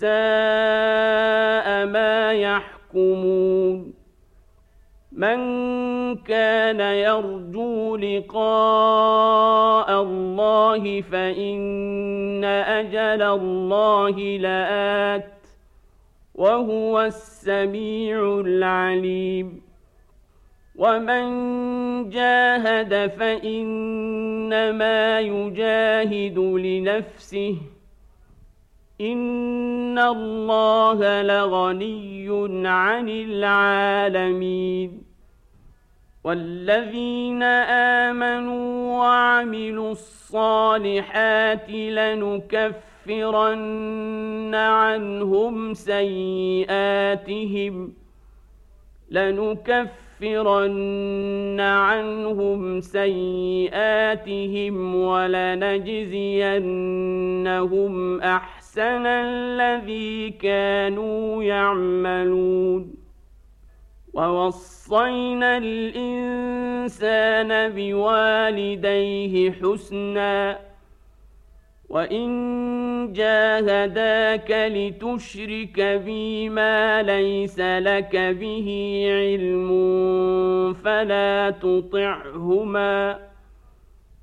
ساء ما يحكمون. من كان يرجو لقاء الله فإن أجل الله لآت وهو السميع العليم. ومن جاهد فإنما يجاهد لنفسه إن الله لغني عن العالمين والذين آمنوا وعملوا الصالحات لنكفرن عنهم سيئاتهم لنكفرن عنهم سيئاتهم ولنجزينهم أحسن الذي كانوا يعملون ووصينا الإنسان بوالديه حسنا وإن جاهداك لتشرك بي ما ليس لك به علم فلا تطعهما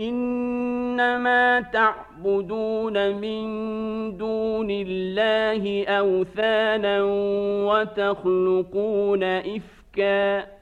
إنما تعبدون من دون الله أوثانا وتخلقون إفكاً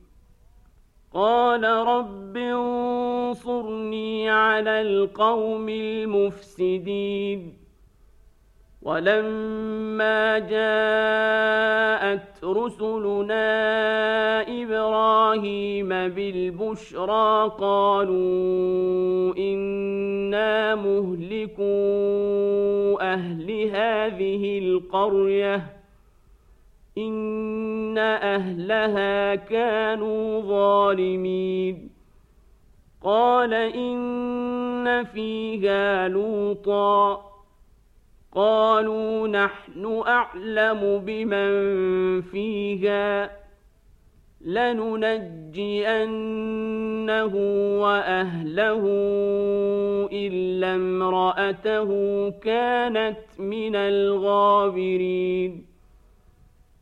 قال رب انصرني على القوم المفسدين. ولما جاءت رسلنا إبراهيم بالبشرى قالوا إنا مهلكو أهل هذه القرية. ان اهلها كانوا ظالمين قال ان فيها لوطا قالوا نحن اعلم بمن فيها لننجينه واهله الا امراته كانت من الغابرين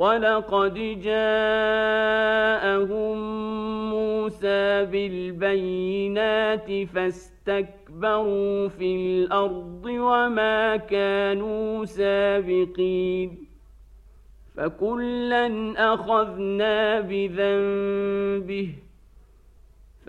ولقد جاءهم موسى بالبينات فاستكبروا في الأرض وما كانوا سابقين فكلا اخذنا بذنبه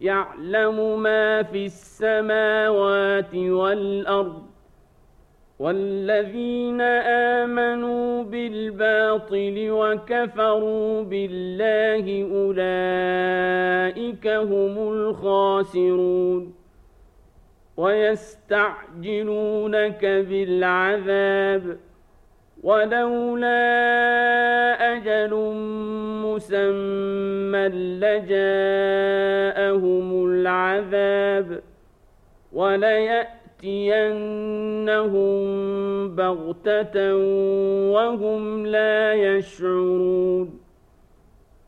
يعلم ما في السماوات والأرض والذين آمنوا بالباطل وكفروا بالله أولئك هم الخاسرون ويستعجلونك بالعذاب ولولا أجل مسمى لجاءهم العذاب وليأتي ياتينهم بغتة وهم لا يشعرون